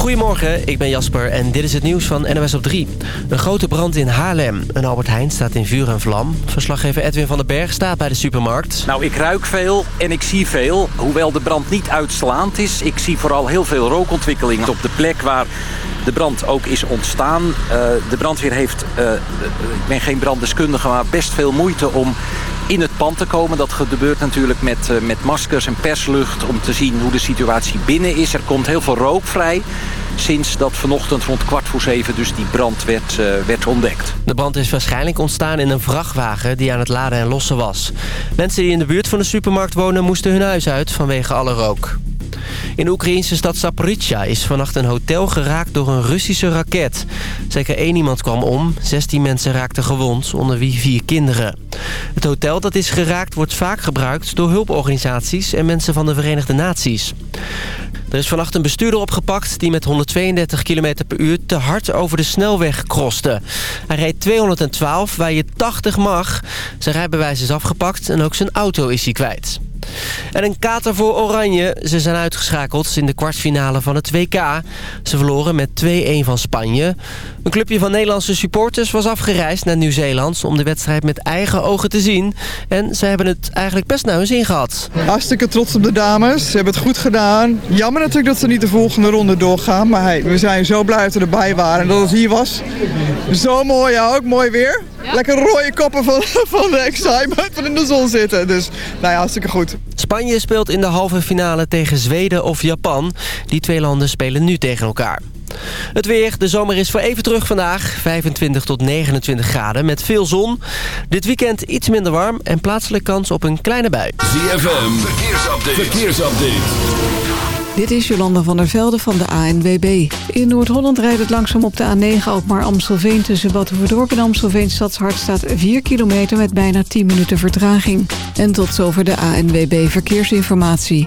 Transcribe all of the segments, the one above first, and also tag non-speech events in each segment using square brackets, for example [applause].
Goedemorgen, ik ben Jasper en dit is het nieuws van NOS op 3. Een grote brand in Haarlem. Een Albert Heijn staat in vuur en vlam. Verslaggever Edwin van den Berg staat bij de supermarkt. Nou, ik ruik veel en ik zie veel. Hoewel de brand niet uitslaand is. Ik zie vooral heel veel rookontwikkeling op de plek waar de brand ook is ontstaan. Uh, de brandweer heeft, uh, ik ben geen branddeskundige, maar best veel moeite om in het pand te komen. Dat gebeurt natuurlijk met, uh, met maskers en perslucht om te zien hoe de situatie binnen is. Er komt heel veel rook vrij sinds dat vanochtend rond kwart voor zeven dus die brand werd, uh, werd ontdekt. De brand is waarschijnlijk ontstaan in een vrachtwagen die aan het laden en lossen was. Mensen die in de buurt van de supermarkt wonen moesten hun huis uit vanwege alle rook. In de Oekraïnse stad Zaporizhia is vannacht een hotel geraakt door een Russische raket. Zeker één iemand kwam om, 16 mensen raakten gewond, onder wie vier kinderen. Het hotel dat is geraakt wordt vaak gebruikt door hulporganisaties en mensen van de Verenigde Naties. Er is vannacht een bestuurder opgepakt die met 132 km per uur te hard over de snelweg kroste. Hij reed 212 waar je 80 mag. Zijn rijbewijs is afgepakt en ook zijn auto is hij kwijt. En een kater voor Oranje. Ze zijn uitgeschakeld in de kwartfinale van het WK. Ze verloren met 2-1 van Spanje. Een clubje van Nederlandse supporters was afgereisd naar Nieuw-Zeeland... om de wedstrijd met eigen ogen te zien. En ze hebben het eigenlijk best naar hun zin gehad. Hartstikke trots op de dames. Ze hebben het goed gedaan. Jammer natuurlijk dat ze niet de volgende ronde doorgaan. Maar hey, we zijn zo blij dat we erbij waren en dat het hier was. Zo mooi, ja, ook mooi weer. Lekker rode koppen van, [laughs] van de excitement van in de zon zitten. Dus nou ja, hartstikke goed. Spanje speelt in de halve finale tegen Zweden of Japan. Die twee landen spelen nu tegen elkaar. Het weer, de zomer is voor even terug vandaag. 25 tot 29 graden met veel zon. Dit weekend iets minder warm en plaatselijk kans op een kleine bui. ZFM, verkeersupdate. verkeersupdate. Dit is Jolanda van der Velde van de ANWB. In Noord-Holland rijdt het langzaam op de A9 Alkmaar Amstelveen... tussen Battenverdorp en Amstelveen Stadshart staat 4 kilometer... met bijna 10 minuten vertraging. En tot zover de ANWB Verkeersinformatie.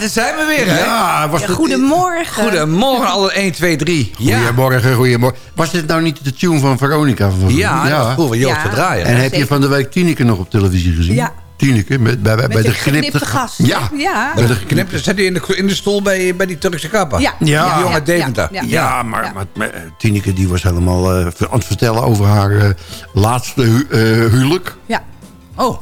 Daar zijn we weer, hè? Ja, was ja, goedemorgen. Goedemorgen, alle 1, 2, 3. Goedemorgen, goedemorgen. Was dit nou niet de tune van Veronica? Van ja, ja. dat vroeger Joost ja. draaien. En heb je van de week Tineke nog op televisie gezien? Ja. Tineke, met, bij, bij, met de geknipte gast. Ja, ja. Met de geknipte. Zat hij in de, in de stoel bij, bij die Turkse kapper? Ja. ja. Die jongen Deventer. Ja, ja. maar, maar, maar, Tineke die was helemaal uh, aan het vertellen over haar uh, laatste hu uh, huwelijk. Ja. Oh.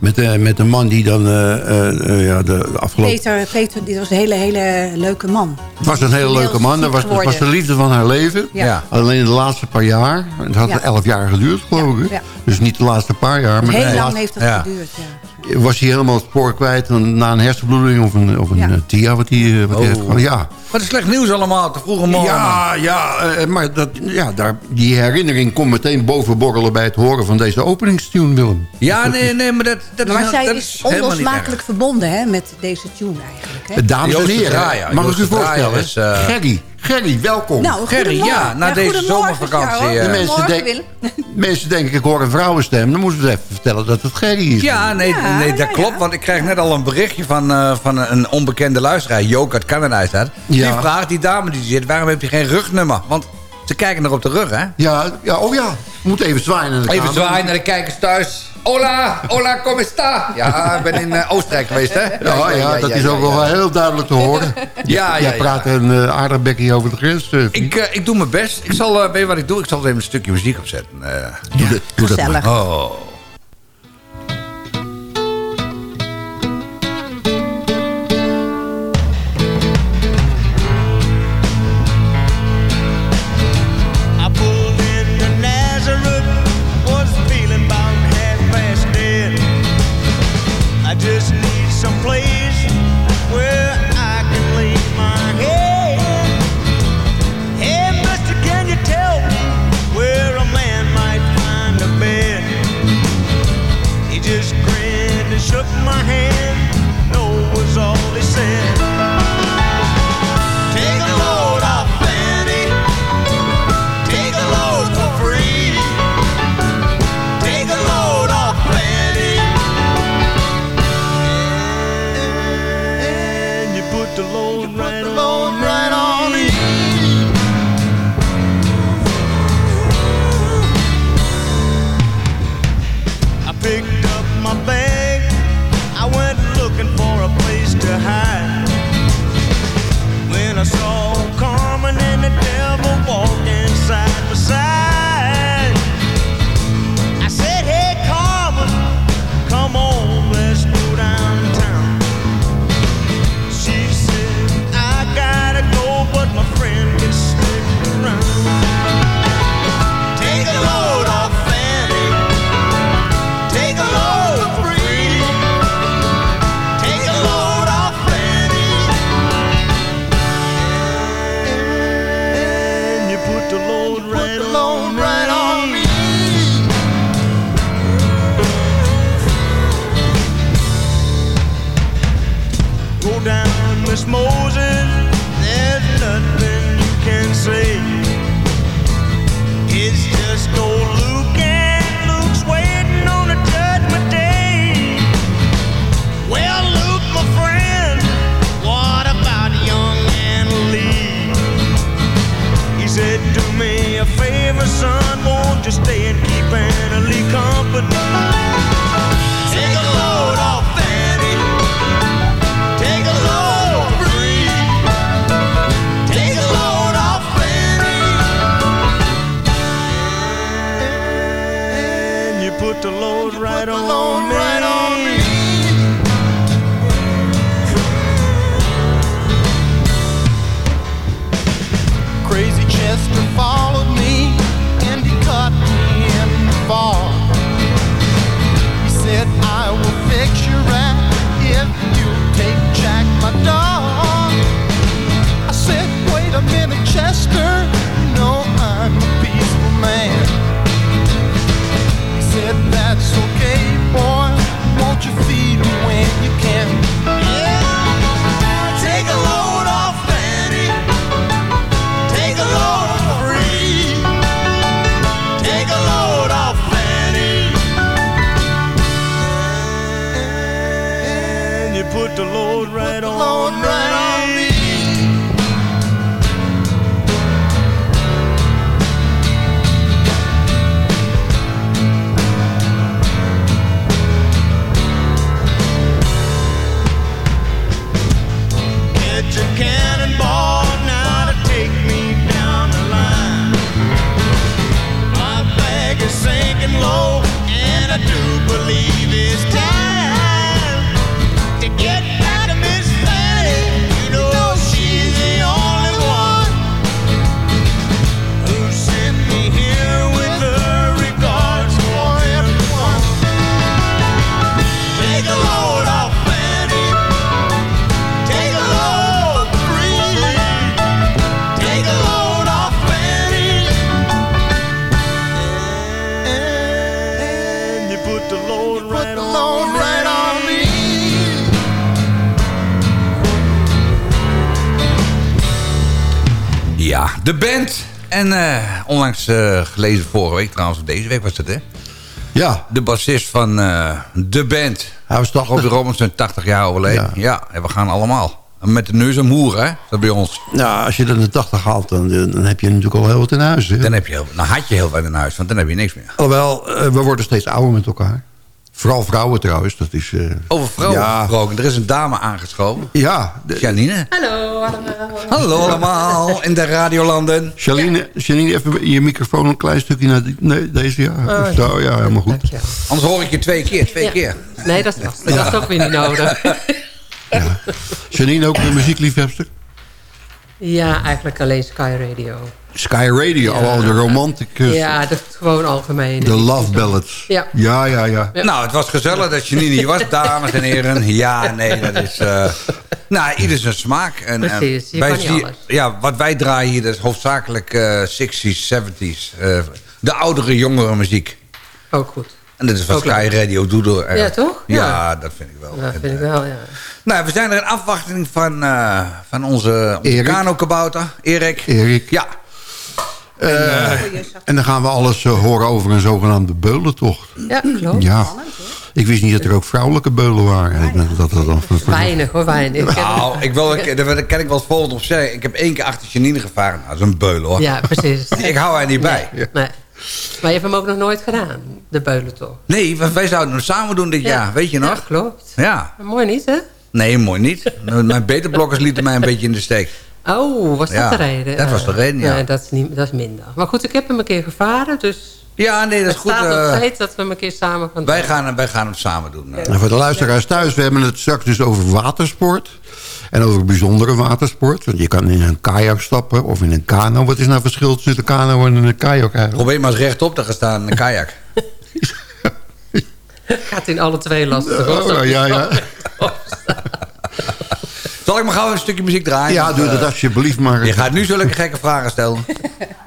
Met, uh, met een man die dan uh, uh, ja, de, de afgelopen... Peter, Peter, dit was een hele, hele leuke man. Het was een hele leuke man. Dat was, was de liefde van haar leven. Ja. Alleen de laatste paar jaar. Het had elf jaar geduurd, geloof ik. Dus niet de laatste paar jaar. Maar Heel lang laatste... heeft dat geduurd, ja was hij helemaal het spoor kwijt na een hersenbloeding of een, of een ja. TIA wat hij, wat oh. hij heeft gehad. Ja. Wat een slecht nieuws allemaal, te vroege morgen. Ja, ja uh, maar dat, ja, daar, die herinnering komt meteen bovenborrelen bij het horen van deze openingstune, Willem. Ja, nee, nee, maar dat, dat maar is, zij dat is onlosmakelijk verbonden hè, met deze tune eigenlijk. Hè? Dames en heren, mag ik u voorstellen? Is, uh... Gerry, Gerry, welkom. Nou, Gerry, ja, na ja, deze zomervakantie. Ja, de mensen, denk, [laughs] mensen denken, ik hoor een vrouwenstem. Dan moeten we even vertellen dat het Gerry is. Ja, nee, ja, nee dat ja, klopt. Want ik krijg net al een berichtje van, uh, van een onbekende luisteraar. Joke uit Canada is dat. Die vraagt, die dame die zit, waarom heb je geen rugnummer? Want ze kijken er op de rug, hè? Ja, ja oh ja. We moeten even zwaaien naar de Even zwaaien naar de kijkers thuis. Hola, hola, como esta? Ja, ik ben in uh, Oostenrijk geweest, hè? Ja, ja, ja dat is ook wel heel duidelijk te horen. [laughs] ja, ja, Jij praat een uh, aardig bekje over de grens. Uh, ik, uh, ik doe mijn best. Ik zal, weet je wat ik doe? Ik zal even een stukje muziek opzetten. doe, de, doe dat maar. Oh. Eh, gelezen vorige week trouwens, deze week was het hè? Ja. De bassist van eh, de band. Hij was 80. Op de Robinson, 80 jaar overleden. Ja. en we gaan allemaal. Met de neus moer hè? Dat bij ons. Ja, als je dan de 80 haalt, dan, dan heb je natuurlijk al heel wat in huis. Hè? Dan, heb je heel, dan had je heel wat in huis, want dan heb je niks meer. Alhoewel, eh, we worden steeds ouder met elkaar. Vooral vrouwen trouwens. Dat is, eh, Over vrouwen ja. gesproken. Er is een dame aangeschoven. Ja. Janine. Hallo allemaal. Hallo allemaal in de radiolanden. Janine, Janine even je microfoon een klein stukje naar nee, deze. Ja. Oh, ja, helemaal goed. Anders hoor ik je twee keer, twee keer. Nee, dat is lastig. Dat is toch weer niet nodig. [laughs] Ja. Janine ook een muziekliefhebster? Ja, eigenlijk alleen Sky Radio. Sky Radio, al de romanticus, Ja, dat is gewoon algemeen. de love ballads. Ja. ja, ja. ja. Nou, het was gezellig dat Janine hier was, dames en heren. Ja, nee, dat is... eh, nou, ieder zijn smaak. En, en Precies, je wij kan niet alles. Ja, wat wij draaien hier, dat is hoofdzakelijk eh 60s, 70s. eh, de oudere, jongere muziek. Ook goed. En dat is wat Ook Sky. Radio doet. door, eh, Ja, toch? Ja. Ja. dat vind ik wel. Dat vind ik eh, wel, ja. Nou, we zijn er in afwachting van, eh, van onze, onze Erik. kano-kabouter, Erik. Erik. Ja, Eh, en dan gaan we alles eh, horen over een zogenaamde beulentocht. Ja, klopt. Ja. Ik wist niet dat er ook vrouwelijke beulen waren. Dat dat dan Weinig hoor, weinig. nou, ik wil, ik, daar kan ik wel het volgende op zeggen. Ik heb één keer achter Janine gevaren. Nou, dat is een beul hoor. Ja, precies. [laughs] Ik hou er niet bij. Nee. Maar je hebt hem ook nog nooit gedaan, de beulen toch? Nee, wij zouden het samen doen dit jaar. Weet je nog? Ja, klopt. Ja. Mooi niet, hè? Nee, mooi niet. Mijn beterblokkers lieten mij een beetje in de steek. Oh, was dat de reden? dat was de reden, ja. Nee, dat, is niet, dat is minder. Maar goed, ik heb hem een keer gevaren, dus... Ja, nee, dat is het goed. staat eh, nog steeds dat we hem een keer samen gaan wij, doen. gaan, wij gaan het samen doen. eh. En voor de luisteraars thuis, we hebben het straks dus over watersport. En over bijzondere watersport. Want je kan in een kajak stappen of in een kano. Wat is nou het verschil tussen een kano en een kajak eigenlijk? Probeer maar eens rechtop te gaan staan in een kajak. [laughs] Gaat in alle twee lastig. hoor. Oh, ja, ja. Zal ik maar gauw een stukje muziek draaien? Ja, doe eh, dat alsjeblieft maar. Je gaat nu zulke gekke vragen stellen. [laughs]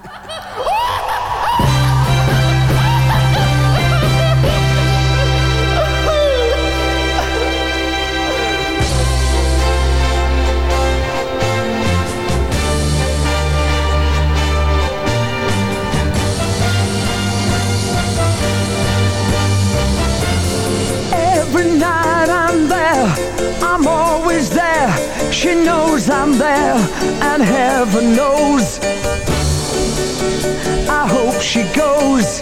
She knows I'm there, and heaven knows. I hope she goes.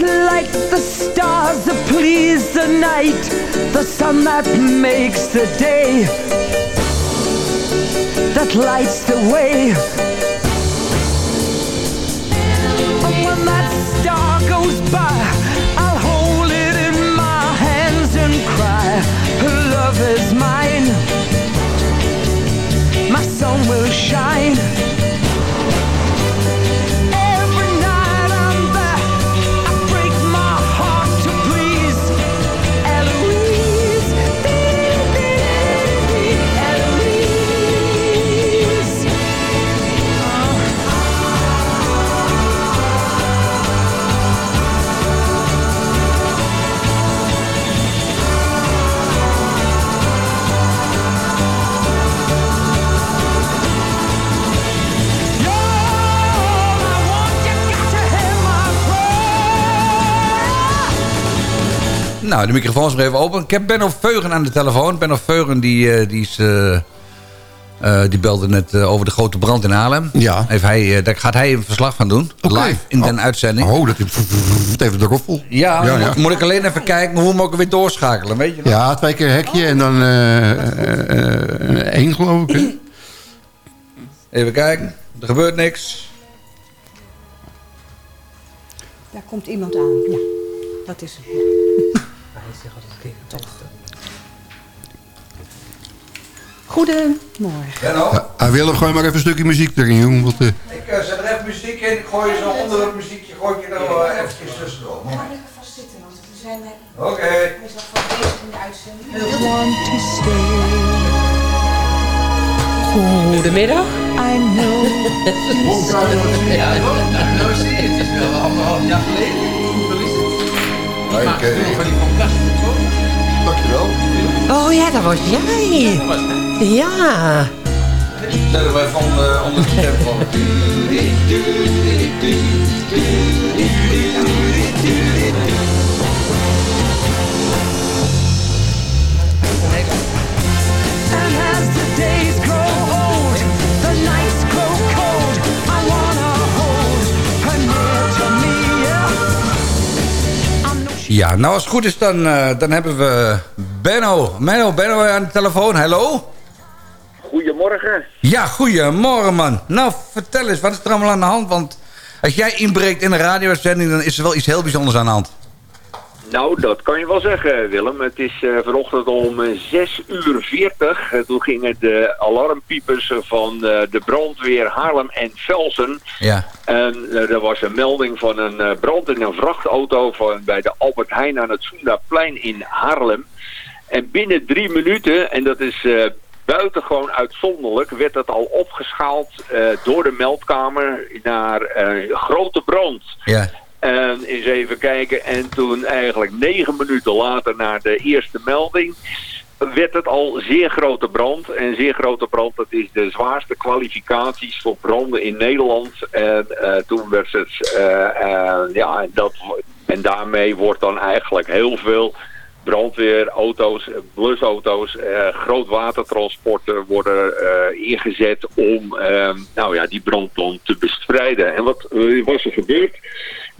Like the stars that please the night, the sun that makes the day, that lights the way. Nou, de microfoon is nog even open. Ik heb Benno Veugen aan de telefoon. Benno Veugen die, eh, die, is, eh, eh, die belde net over de grote brand in Haarlem. Ja. Heeft hij, eh, daar gaat hij een verslag van doen. Live in den Oh. uitzending. Oh, dat is [laughs] even de roffel. Ja, Ja. Moet, moet ik alleen even kijken hoe we hem ook weer doorschakelen. Weet je nog? Ja, twee keer hekje en dan eh, eh, eh, één geloof ik. hè? Even kijken. Er gebeurt niks. Daar komt iemand aan. Ja, dat is hem. Goedemorgen. Benno? Hij wil er gewoon maar even een stukje muziek erin, jongen. Want, eh, Ik eh, zet er even muziek in. Ik gooi je zo onder het muziekje. Gooi ik je er wel eh, eventjes tussendoor. Mooi. lekker vast zitten, want we zijn Oké. hij is al van bezig in de uitzending. want to stay. Goedemiddag. I know. [laughs] Ja, Nou, zie je, het is wel anderhalf jaar geleden. Is het? Dankjewel. Oh ja, dat was jij. Ja. Zetten wij van uh, onder de stem van. [laughs] Ja, nou als het goed is, dan, eh, dan hebben we Benno. Benno, Benno aan de telefoon. Hallo? Goedemorgen. Ja, goedemorgen man. Nou, vertel eens, wat is er allemaal aan de hand? Want als jij inbreekt in een radiozending, dan is er wel iets heel bijzonders aan de hand. Nou, dat kan je wel zeggen, Willem. Het is eh, vanochtend om eh, 6 uur 40. Eh, toen gingen de alarmpiepers van eh, de brandweer Haarlem en Velsen. Ja. En eh, er was een melding van een eh, brand in een vrachtauto van, bij de Albert Heijn aan het Soendaplein in Haarlem. En binnen drie minuten, en dat is eh, buitengewoon uitzonderlijk, werd dat al opgeschaald eh, door de meldkamer naar eh, grote brand. Ja. En eens even kijken. En toen eigenlijk negen minuten later na de eerste melding werd het al zeer grote brand. En zeer grote brand, dat is de zwaarste kwalificaties voor branden in Nederland. En eh, toen werd het, eh, eh, ja, dat, en daarmee wordt dan eigenlijk heel veel brandweerauto's, blusauto's, eh grootwatertransporten worden ingezet om nou ja, die brand dan te bestrijden. En wat was er gebeurd?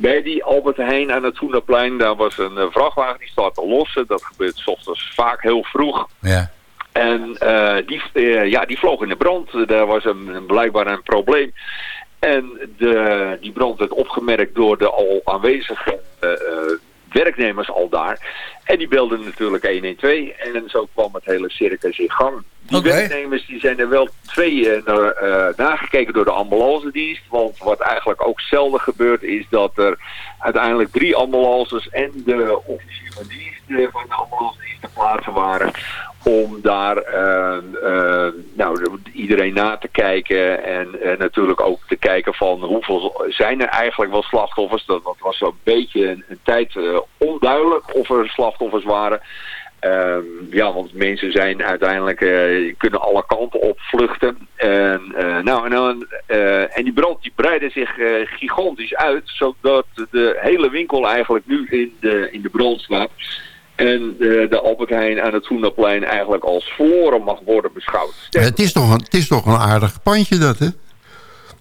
Bij die Albert Heijn aan het Groenaplein, daar was een eh, vrachtwagen die staat te lossen. Dat gebeurt 's ochtends vaak heel vroeg. Ja. En eh, die, eh, ja, die vloog in de brand. Daar was een, een- blijkbaar een probleem. En de, die brand werd opgemerkt door de al aanwezige werknemers al daar. En die belden natuurlijk 112. En zo kwam het hele circus in gang. Die werknemers die zijn er wel twee eh, naar, eh, nagekeken door de ambulancedienst. Want wat eigenlijk ook zelden gebeurt is dat er uiteindelijk drie ambulances en de officier van dienst eh, van de ambulance dienst te plaatsen waren. Om daar eh, eh, nou, iedereen na te kijken en eh, natuurlijk ook te kijken van hoeveel zijn er eigenlijk wel slachtoffers. Dat, dat was zo'n beetje een, tijd onduidelijk of er slachtoffers waren. Ehm, ja, want mensen zijn uiteindelijk, kunnen alle kanten op vluchten. En, nou, en, eh, en die brand die breidde zich gigantisch uit, zodat de hele winkel eigenlijk nu in de, in de brand staat. En de, de Albert Heijn aan het Groenaplein eigenlijk als verloren mag worden beschouwd. Het is, toch een, het is toch een aardig pandje dat, hè?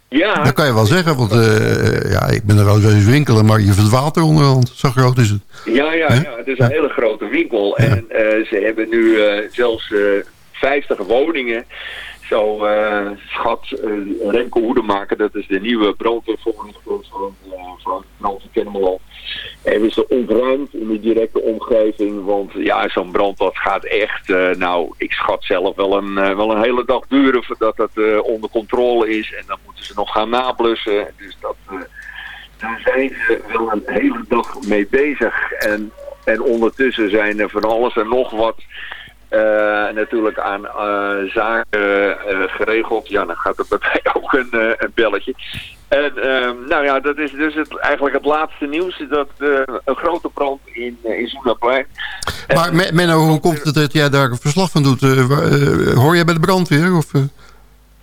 Ja, Dat kan je wel zeggen, want eh, ja, ik ben er wel eens winkelen, maar je verdwaalt er onderhand. Zo groot is het. Ja, ja, ja, het is een hele grote winkel. En eh, ze hebben nu eh, zelfs eh 50 woningen. Zo eh, schat uh, Remco Hoedemaker, dat is de nieuwe brandweervoorlichter van, uh, van Brandweer Kennemerland. Hebben ze ontruimd in de directe omgeving. Want ja, zo'n brand dat gaat echt, eh, nou, ik schat zelf wel een, wel een hele dag duren voordat eh, onder controle is. En dan moeten ze nog gaan nablussen. Dus dat, daar zijn ze wel een hele dag mee bezig. En, en ondertussen zijn er van alles en nog wat natuurlijk aan eh, zaken eh, geregeld. Ja, dan gaat er bij mij [laughs] ook een, eh, een belletje. En ehm, nou ja, dat is dus het, eigenlijk het laatste nieuws. Dat eh, een grote brand in, uh, in Zoenaplein. Maar Me- Menno, hoe komt het dat jij daar een verslag van doet? Eh, eh, hoor jij bij de brandweer? Of,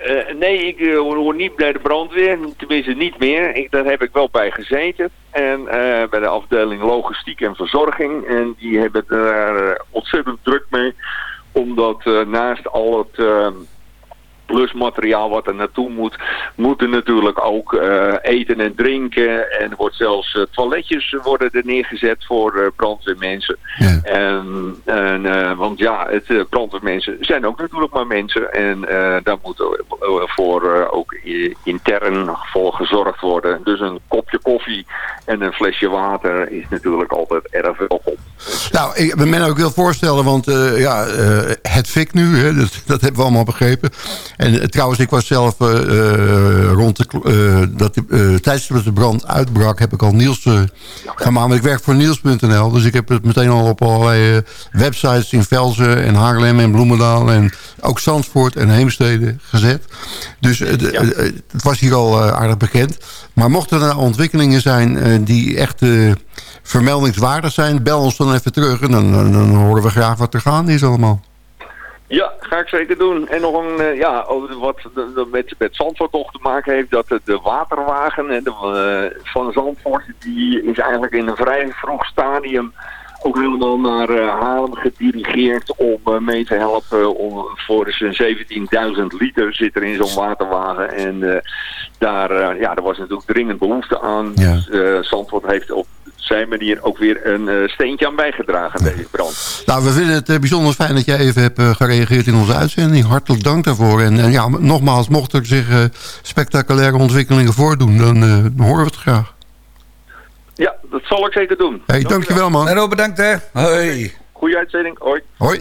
eh? Nee, ik eh, hoor niet bij de brandweer. Tenminste niet meer. Ik, daar heb ik wel bij gezeten. En eh, bij de afdeling logistiek en verzorging. En die hebben daar ontzettend druk mee. Omdat naast al het eh, plusmateriaal wat er naartoe moet... moeten natuurlijk ook eh, eten en drinken. En er wordt zelfs eh, toiletjes worden er neergezet voor eh, brandweermensen. En, en, want ja, het, brandweermensen zijn ook natuurlijk maar mensen. En daar moet voor ook intern voor gezorgd worden. Dus een kopje koffie en een flesje water is natuurlijk altijd erg welkom. Nou, ik ben me ook wil voorstellen, want ja, het fik nu, hè, dat, dat hebben we allemaal begrepen. En eh, trouwens, ik was zelf eh, eh, rond de, dat de, tijdens dat de brand uitbrak, heb ik al Niels gemaakt. Ik werk voor Niels.nl, dus ik heb het meteen al op allerlei websites in Velzen en Haarlem en Bloemendaal en ook Zandvoort en Heemstede gezet. Dus het was hier al aardig bekend. Maar mochten er nou ontwikkelingen zijn die echt vermeldingswaardig zijn, bel ons dan even terug. En dan, dan, dan horen we graag wat er gaande is allemaal. Ja, ga ik zeker doen. En nog een, eh, ja, over wat met, met Zandvoort nog te maken heeft, dat de, waterwagen de, eh, van Zandvoort, die is eigenlijk in een vrij vroeg stadium ook helemaal naar eh, Haarlem gedirigeerd om mee te helpen. Om, voor zijn 17.000 liter zit er in zo'n waterwagen. En daar, ja, daar was natuurlijk dringend behoefte aan. Ja. Dus Zandvoort heeft op zijn manier ook weer een eh, steentje aan bijgedragen aan deze brand. Nou, we vinden het eh, bijzonder fijn dat jij even hebt eh, gereageerd in onze uitzending. Hartelijk dank daarvoor. En, en ja, nogmaals, mochten er zich eh, spectaculaire ontwikkelingen voordoen, dan eh, dan horen we het graag. Ja, dat zal ik zeker doen. Hey, dankjewel man. En ook bedankt hè. Hoi. Goeie uitzending. Hoi. Hoi.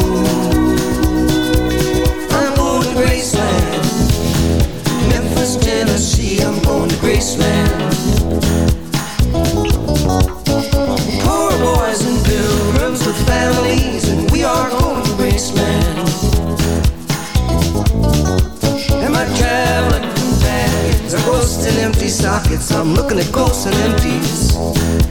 I'm going to Graceland. Poor boys and pilgrims with families, and we are going to Graceland. And my traveling companions are ghosts and empty sockets. I'm looking at ghosts and empties.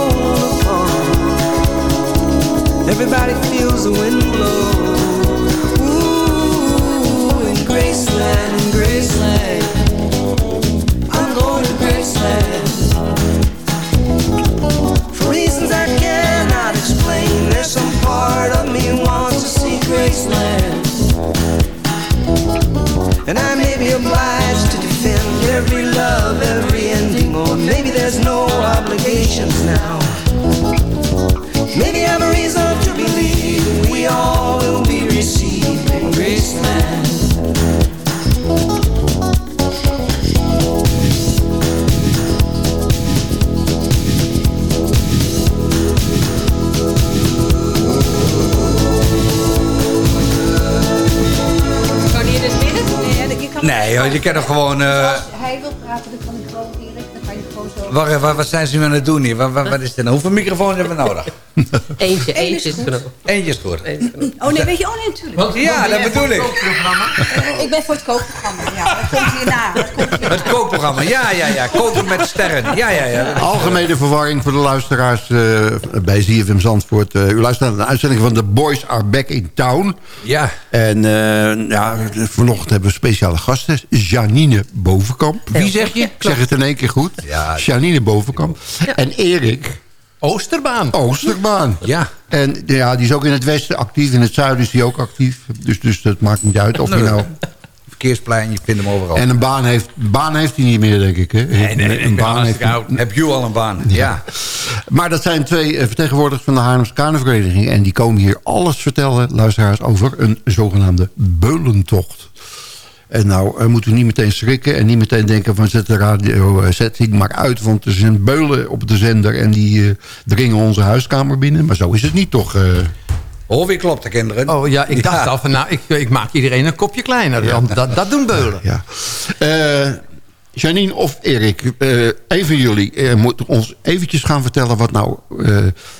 Everybody feels the wind blow. Ooh, in Graceland, in Graceland. I'm going to Graceland. Je kan toch gewoon... eh, Als hij wil praten, dan kan ik gewoon direct, dan kan je gewoon zo... waar, waar, wat zijn ze nu aan het doen hier? Wat, wat, wat is dit nou? Hoeveel microfoons hebben we nodig? [laughs] Eentje, eentje is is goed. genoeg. Eentje is goed. Oh nee, weet je, oh nee, natuurlijk. Ja, dat bedoel ik. [laughs] Ik ben voor het kookprogramma, ja. Dat komt hierna. Dat komt hierna. Het kookprogramma, ja, ja, ja. Koken met sterren. Ja, ja, ja. Algemene verwarring voor de luisteraars eh, bij ZFM Zandvoort. Eh, u luistert naar een uitzending van The Boys Are Back in Town. Ja. En eh, ja, vanochtend hebben we speciale gasten. Janine Bovenkamp. Wie zeg je? Ik zeg het in één keer goed. Ja. Janine Bovenkamp. En Erik Oosterbaan. Oosterbaan. Ja. En ja, die is ook in het westen actief. In het zuiden is hij ook actief. Dus, dus dat maakt niet uit of je nou... Verkeersplein, je vindt hem overal. En een baan heeft, baan heeft hij niet meer, denk ik. Hè? Nee, nee, een baan oud. Heb je al een baan? Ja. Maar dat zijn twee eh, vertegenwoordigers van de Haarlems Kanervereniging. En die komen hier alles vertellen, luisteraars, over een zogenaamde beulentocht. En nou moeten we niet meteen schrikken en niet meteen denken van zet de radio, eh, zet die maar uit. Want er zijn beulen op de zender en die eh, dringen onze huiskamer binnen. Maar zo is het niet toch? eh. Oh, wie klopt de kinderen? Oh ja, ik dacht al van nou, ik, ik maak iedereen een kopje kleiner. Want dat, dat doen beulen. Ja. Eh, Janine of Erik, eh van jullie eh, moet ons eventjes gaan vertellen... wat nou eh,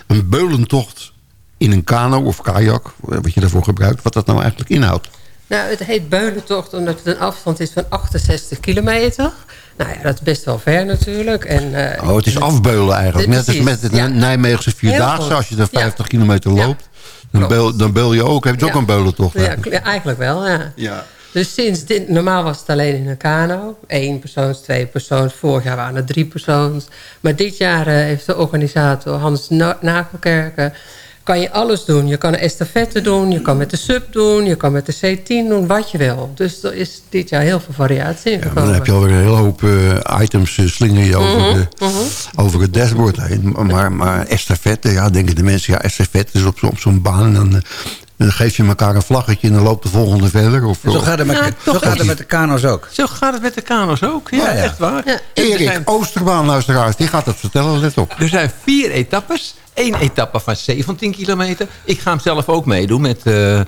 een beulentocht in een kano of kajak, wat je daarvoor gebruikt... wat dat nou eigenlijk inhoudt. Nou, het heet Beulentocht omdat het een afstand is van 68 kilometer. Nou ja, dat is best wel ver natuurlijk. En, eh, Oh, het is afbeulen eigenlijk. Net als Precies, met het ja. Nijmeegse Vierdaagse. Als je er goed. 50 kilometer loopt, dan beul, dan beul je ook. Heb je ook een beulentocht? Ja, eigenlijk wel, ja. Ja. Dus sinds dit, normaal was het alleen in een kano. Eén persoons, twee persoons. Vorig jaar waren er drie persoons. Maar dit jaar eh, heeft de organisator Hans Na- Nagelkerken... kan je alles doen. Je kan een estafette doen, je kan met de sub doen... je kan met de C10 doen, wat je wil. Dus er is dit jaar heel veel variatie in Maar gekomen. dan heb je alweer een hele hoop eh, items uh, slinger je over, Mhm, de- mhm. over het dashboard heen. Maar, maar estafette, ja, denken de mensen, ja, estafette is op, op zo'n baan. En dan, eh, dan geef je elkaar een vlaggetje en dan loopt de volgende verder. Of, Zo gaat het met, Ja, zo gaat het met de kano's ook. Zo gaat het met de kano's ook. Ja, Ja, ja. echt waar. Er Erik zijn- Oosterbaan, luisteraars, die gaat dat vertellen, let op. Er zijn vier etappes. Eén etappe van 17 kilometer. Ik ga hem zelf ook meedoen met... eh, eh,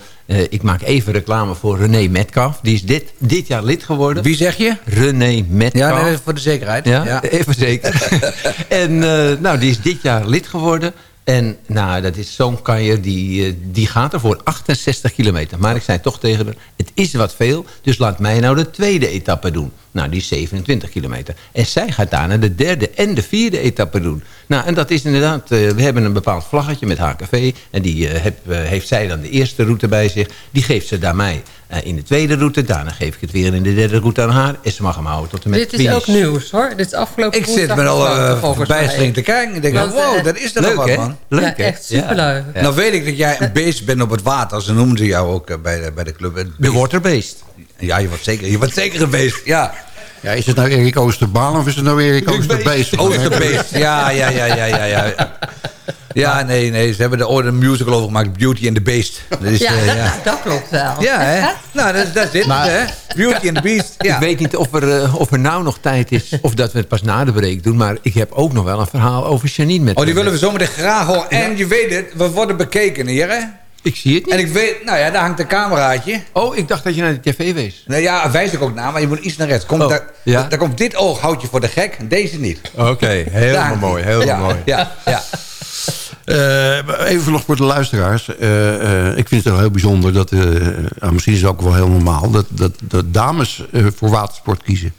ik maak even reclame voor René Metcalf. Die is dit, dit jaar lid geworden. Wie zeg je? René Metcalf. Ja, nee, voor de zekerheid. Ja, Ja. even zeker. [laughs] en eh, nou, die is dit jaar lid geworden. En nou, dat is zo'n kanjer, die, eh, die gaat er voor 68 kilometer. Maar ik zei toch tegen haar, het is wat veel. Dus laat mij nou de tweede etappe doen. Nou, die is 27 kilometer. En zij gaat daarna de derde en de vierde etappe doen. Nou, en dat is inderdaad, eh, we hebben een bepaald vlaggetje met HKV. En die eh, heeft zij dan de eerste route bij zich. Die geeft ze daar mij in de tweede route. Daarna geef ik het weer in de derde route aan haar. En ze mag hem houden tot en met Dit is finish. ook nieuws hoor. Dit is afgelopen Ik zit woensdag me al besloten, uh, volgens mij. verbijstering te kijken. Ik denk, Want, wow, eh, dat is er leuk, nog wat, man. Leuk, ja, hè? echt superleuk. Ja. Nou weet ik dat jij een beest bent op het water. Zo noemen ze jou ook eh, bij de, bij de club. Het De beest. waterbeest. Ja, je wordt zeker, je wordt zeker een beest. Ja, Ja, is het nou Erik Oosterbaan of is het nou Erik Oosterbeest? oosterbeest. Ja, ja, ja, ja, ja, ja. Ja, nee, nee. Ze hebben er ooit een musical over gemaakt. Beauty and the Beast. Dat is, Ja, eh, dat, ja. [laughs] dat klopt wel. Ja, hè? Nou, dat, dat is dit, Maar- hè? Beauty and the Beast. [laughs] Ja. Ik weet niet of er, eh, of er nou nog tijd is of dat we het pas na de break doen. Maar ik heb ook nog wel een verhaal over Janine met Oh, die willen we zometeen graag horen. En je weet het, we worden bekeken hier, hè? Ik zie het niet. En ik weet, nou ja, daar hangt een cameraatje. Oh, ik dacht dat je naar de tv wees. Nou ja, wijs ik ook naar, maar je moet iets naar rechts. Komt Oh, daar, ja? daar komt dit oog, houd je voor de gek, en deze niet. Oké, helemaal Daar. mooi, helemaal ja, mooi. Ja, ja. [laughs] Eh, even nog voor de luisteraars. Eh, eh, ik vind het wel heel bijzonder dat... ah, misschien is het ook wel heel normaal... dat, dat, dat dames voor watersport kiezen.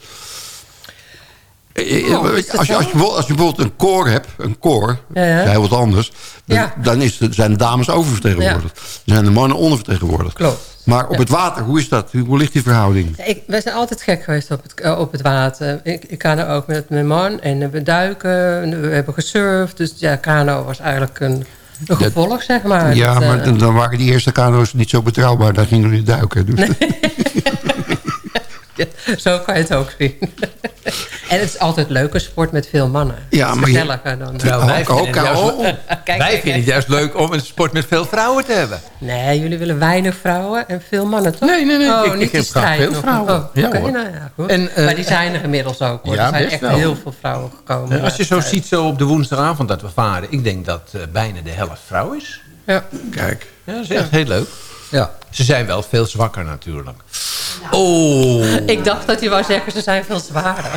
Oh, als, je, als, je, bijvoorbeeld- als je bijvoorbeeld een koor hebt... een koor, Ja, ja. is heel wat anders... dan, Ja. dan is de, zijn de dames oververtegenwoordigd. Dan zijn de mannen ondervertegenwoordigd. Klopt. Maar op het water, hoe is dat? Hoe ligt die verhouding? Ik, wij zijn altijd gek geweest op het, eh, op het water. Ik, ik kan er ook met mijn man en we duiken, en we hebben gesurfd. Dus ja, kano was eigenlijk een, een gevolg, zeg maar. ja, Dat, eh, maar dan, dan waren die eerste kano's niet zo betrouwbaar. Daar gingen we niet duiken. Dus [laughs] [laughs] Zo kan je het ook zien. [laughs] en het is altijd leuke sport met veel mannen. Ja, maar je- gezelliger dan... Nou, wij Ook, vinden, ook, het juist, oh. [laughs] Kijk, wij vinden het juist leuk om een sport met veel vrouwen te hebben. Nee, jullie willen weinig vrouwen en veel mannen, toch? Nee, nee, nee, Oh, ik- niet ik heb graag veel nog. vrouwen. Oh, Ja, nou ja, goed. En, eh, maar die zijn er inmiddels ook, hoor. Ja, er zijn echt wel. heel veel vrouwen gekomen. Als je zo Ja. ziet zo op de woensdagavond dat we varen... ik denk dat eh, bijna de helft vrouw is. Ja. Kijk. Ja, dat is echt heel leuk. ja. Ze zijn wel veel zwakker natuurlijk. Oh. [laughs] Ik dacht dat hij wou zeggen, ze zijn veel zwaarder.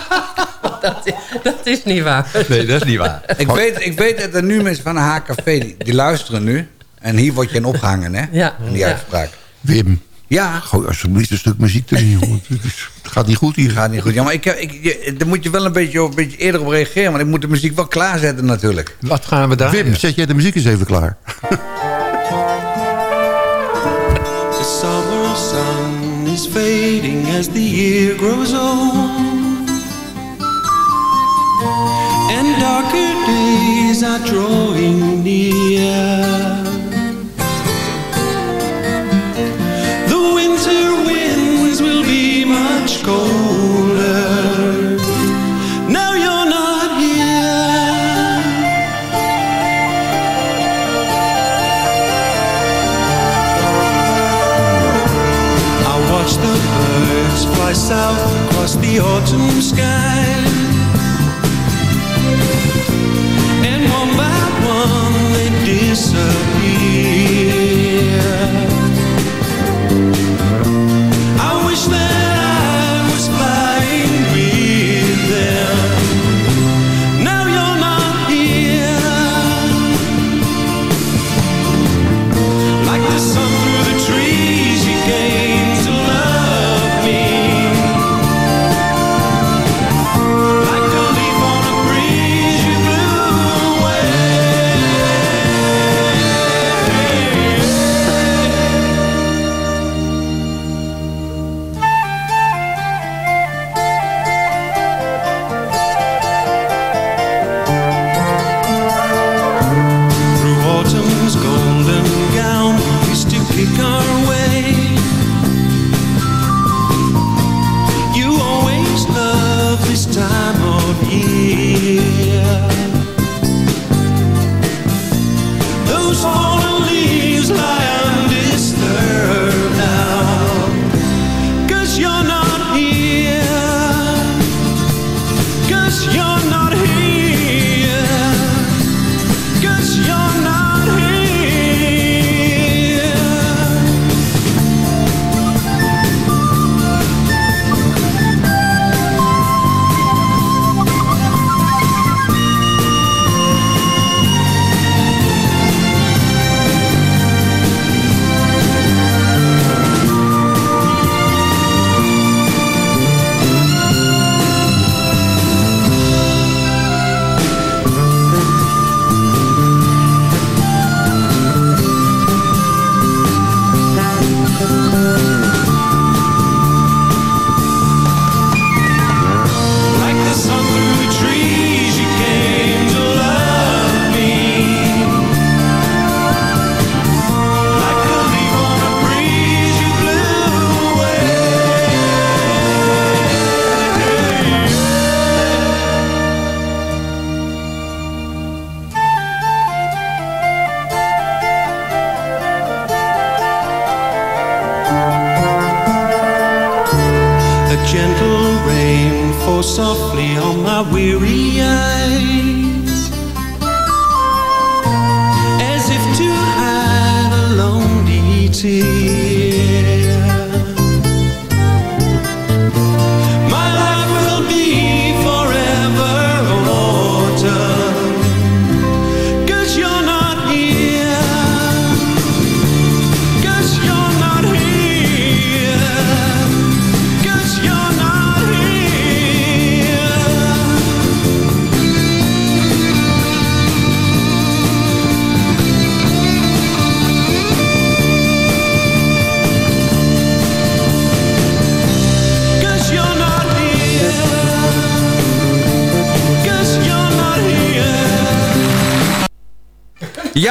[laughs] dat, is, dat is niet waar. Nee, dat is niet waar. Ik weet, ik weet dat er nu mensen van de HKV, die, die luisteren nu. En hier word je in opgehangen, hè? Ja. In die Ja. uitspraak. Wim. Ja. Gooi alsjeblieft een stuk muziek erin, jongen. [laughs] Het gaat niet goed hier. Gaat niet goed. Ja, maar ik, heb- ik, je- daar moet je wel een beetje, een beetje eerder op reageren. Want ik moet de muziek wel klaarzetten natuurlijk. Wat gaan we daar? Wim, zet jij de muziek eens even klaar. As the year grows old. And darker days are drawing near. South across the autumn sky. And one by one they disappear.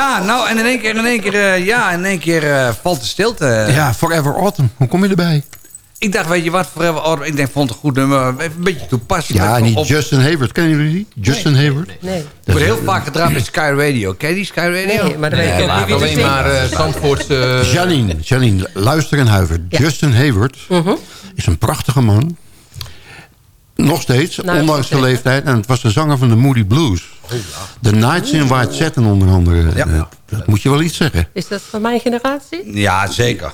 Ja, nou, en in één keer, in één keer, eh, ja, in één keer eh, valt de stilte. Ja, Forever Autumn. Hoe kom je erbij? Ik dacht, weet je wat, Forever Autumn, ik denk, vond het een goed nummer. Even een beetje toepasselijk. Ja, niet op- Justin Hayward. Kennen jullie die? Justin Hayward? Nee. Het wordt heel vaak gedraaid bij Sky Radio. Ken je die Sky Radio? Nee, maar dan weet ik ook niet wie alleen maar eh Zandvoortse... Janine, Janine, luister en huiver. Justin Hayward Mhm. is een prachtige man. Nog steeds, Nou, ondanks de leeftijd. En het was de zanger van de Moody Blues. The Nights in White Satin onder andere. Ja. Eh, Dat moet je wel iets zeggen. Is dat van mijn generatie? Ja, zeker.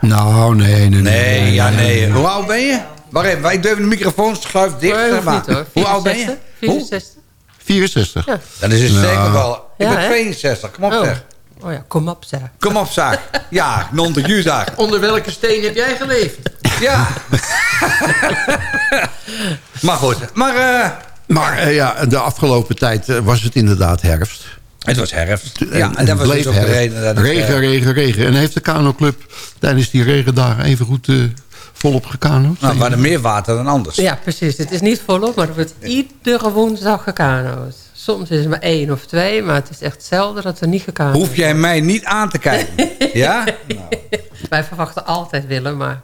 Nou, nee, nee, nee. Nee, ja, nee. Hoe oud ben je? Wacht even, ik durf de microfoon schuif dicht. Zeg maar. niet, hoor. Hoe oud ben je? 64. 64. Ja. Dan is het Nou. zeker wel... Ik Ja, ben hè? 62, kom op Oh. zeg. Oh ja, kom op zeg. Kom op zaak. Ja, non de juzaak. [laughs] Onder welke steen heb jij geleefd? Ja. [laughs] maar goed, maar... eh, Maar eh, ja, de afgelopen tijd eh, was het inderdaad herfst. Het was herfst. En Ja, en dat was dus ook de herfst. reden dat ik, Regen, eh, regen, regen. En heeft de kanoclub tijdens die regendagen even goed eh, volop gekanoed? Nou, we hadden meer water dan anders. Ja, precies. Het is niet volop, maar er wordt iedere woensdag gekano's. Soms is het maar één of twee, maar het is echt zelden dat er niet gekano's Hoef jij mij niet aan te kijken. [laughs] ja? [laughs] Wij verwachten altijd willen, maar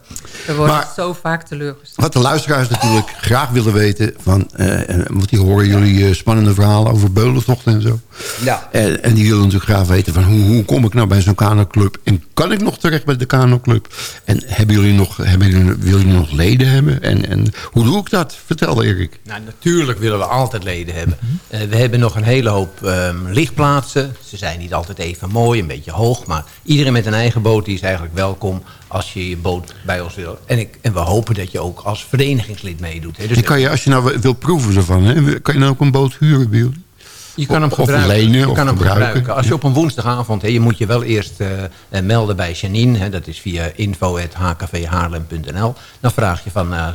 we worden Maar- zo vaak teleurgesteld. Wat de luisteraars natuurlijk graag willen weten... Van, eh, eh, want die horen jullie eh, spannende verhalen over beulentochten en zo. Ja. En, en die willen natuurlijk graag weten van hoe, hoe kom ik nou bij zo'n kanoclub? En kan ik nog terecht bij de kanoclub? En hebben jullie nog, hebben jullie, willen jullie nog leden hebben? En, en hoe doe ik dat? Vertel Erik. Nou, natuurlijk willen we altijd leden hebben. Eh, we hebben nog een hele hoop ehm, lichtplaatsen. Ze zijn niet altijd even mooi, een beetje hoog. Maar iedereen met een eigen boot die is eigenlijk welkom als je je boot bij ons wil. En, ik, en we hopen dat je ook als verenigingslid meedoet. Hè. Dus En kan je, als je nou wil proeven ervan, hè, kan je nou ook een boot huren bij jullie? Je kan hem Of gebruiken. lenen, je of kan hem gebruiken. gebruiken. Als je op een woensdagavond, hè, je moet je wel eerst eh, eh, melden bij Janine. Hè, dat is via info.hkvhaarlem.nl. Dan vraag je van, eh,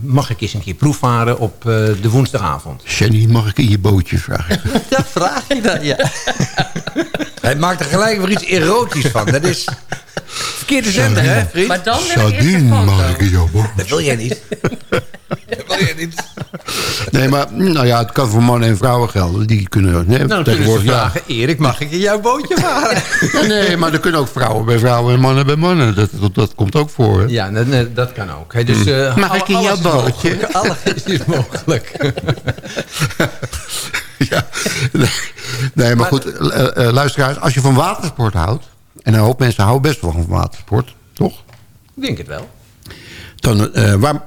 mag ik eens een keer proefvaren op eh, de woensdagavond? Jenny, mag ik in je bootje vragen? [laughs] Dat vraag je dan, ja. [laughs] Hij maakt er gelijk weer iets erotisch van. Dat is verkeerde zender, hè, vriend? Maar dan wil ik eerst een jouw boot. Dat wil jij niet. [laughs] Dat wil jij niet. Nee, maar nou ja, het kan voor mannen en vrouwen gelden. Die kunnen, nee, Nou, dan kunnen ze tegenwoordig, ja. vragen, Erik, mag ik in jouw bootje varen? [laughs] Nee, maar er kunnen ook vrouwen bij vrouwen en mannen bij mannen. Dat, dat, dat komt ook voor. Hè? Ja, dat, nee, dat kan ook. hè. Dus, eh, Mag alle- ik in jouw bootje? Alles is mogelijk. [laughs] ja. Nee, nee, maar goed, eh, eh, luisteraars, als je van watersport houdt... en een hoop mensen houden best wel van watersport, toch? Ik denk het wel. Dan, eh, waar,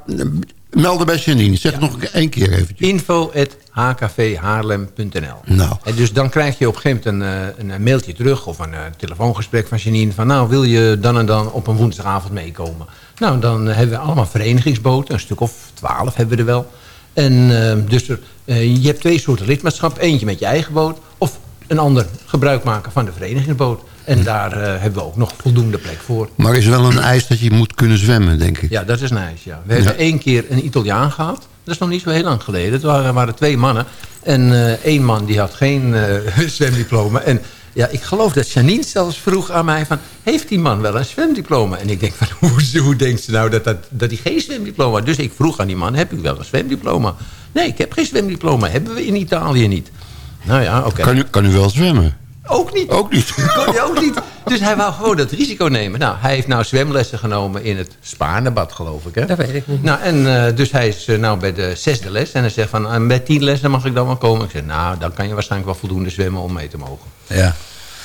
melden bij Janine. Zeg het nog één keer eventjes. info.hkvhaarlem.nl Nou. En dus dan krijg je op een gegeven moment een, eh, een mailtje terug... of een eh, telefoongesprek van Janine... van nou, wil je dan en dan op een woensdagavond meekomen? Nou, dan hebben we allemaal verenigingsboten. Een stuk of twaalf hebben we er wel. En dus er, je hebt twee soorten lidmaatschap. Eentje met je eigen boot... of een ander gebruik maken van de verenigingsboot. En daar eh, hebben we ook nog voldoende plek voor. Maar is wel een eis dat je moet kunnen zwemmen, denk ik. Ja, dat is nice, ja. We hebben één keer een Italiaan gehad. Dat is nog niet zo heel lang geleden. Het waren, waren twee mannen. En eh, één man die had geen eh, [laughs] zwemdiploma. En ja, ik geloof dat Janine zelfs vroeg aan mij van... heeft die man wel een zwemdiploma? En ik denk van, [laughs] hoe, hoe denkt ze nou dat, dat, dat hij geen zwemdiploma had? Dus ik vroeg aan die man, heb u wel een zwemdiploma? Nee, ik heb geen zwemdiploma. Hebben we in Italië niet. Nou ja, oké. Kan, u, kan u wel zwemmen? Ook niet. Ook niet. Kon hij ook niet. Dus hij wou gewoon dat risico nemen. Nou, hij heeft nou zwemlessen genomen in het Spaarnebad, geloof ik. Hè? Dat weet ik niet. Nou, en eh, dus hij is eh, nou bij de zesde les. En hij zegt van, eh, bij tien lessen mag ik dan wel komen. Ik zeg, nou, dan kan je waarschijnlijk wel voldoende zwemmen om mee te mogen. Ja.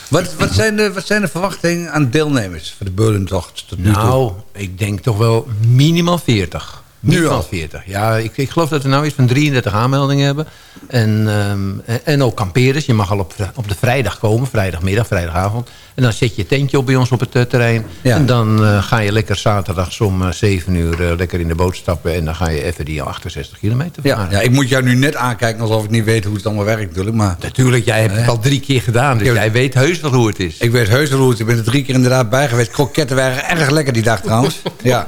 Wat, wat, zijn de, wat zijn de verwachtingen aan deelnemers voor de Beulentocht tot nu toe? Nou, ik denk toch wel minimaal 40. Nu al? 40. Ja, ik, ik geloof dat we nou iets van 33 aanmeldingen hebben. En, ehm, en- en ook kampeerders. Je mag al op, op de vrijdag komen. Vrijdagmiddag, vrijdagavond. En dan zet je je tentje op bij ons op het eh, terrein. Ja. En dan eh, ga je lekker zaterdags om eh, 7 uur eh, lekker in de boot stappen. En dan ga je even die 68 kilometer Ja, varen. ja, ik moet jou nu net aankijken alsof ik niet weet hoe het allemaal werkt natuurlijk. Maar Natuurlijk, jij hebt het al drie keer gedaan. Dus jij weet heus wel hoe het is. ik weet heus wel hoe het is. Ik ben er drie keer inderdaad bij geweest. Kroketten waren erg lekker die dag trouwens. Ja,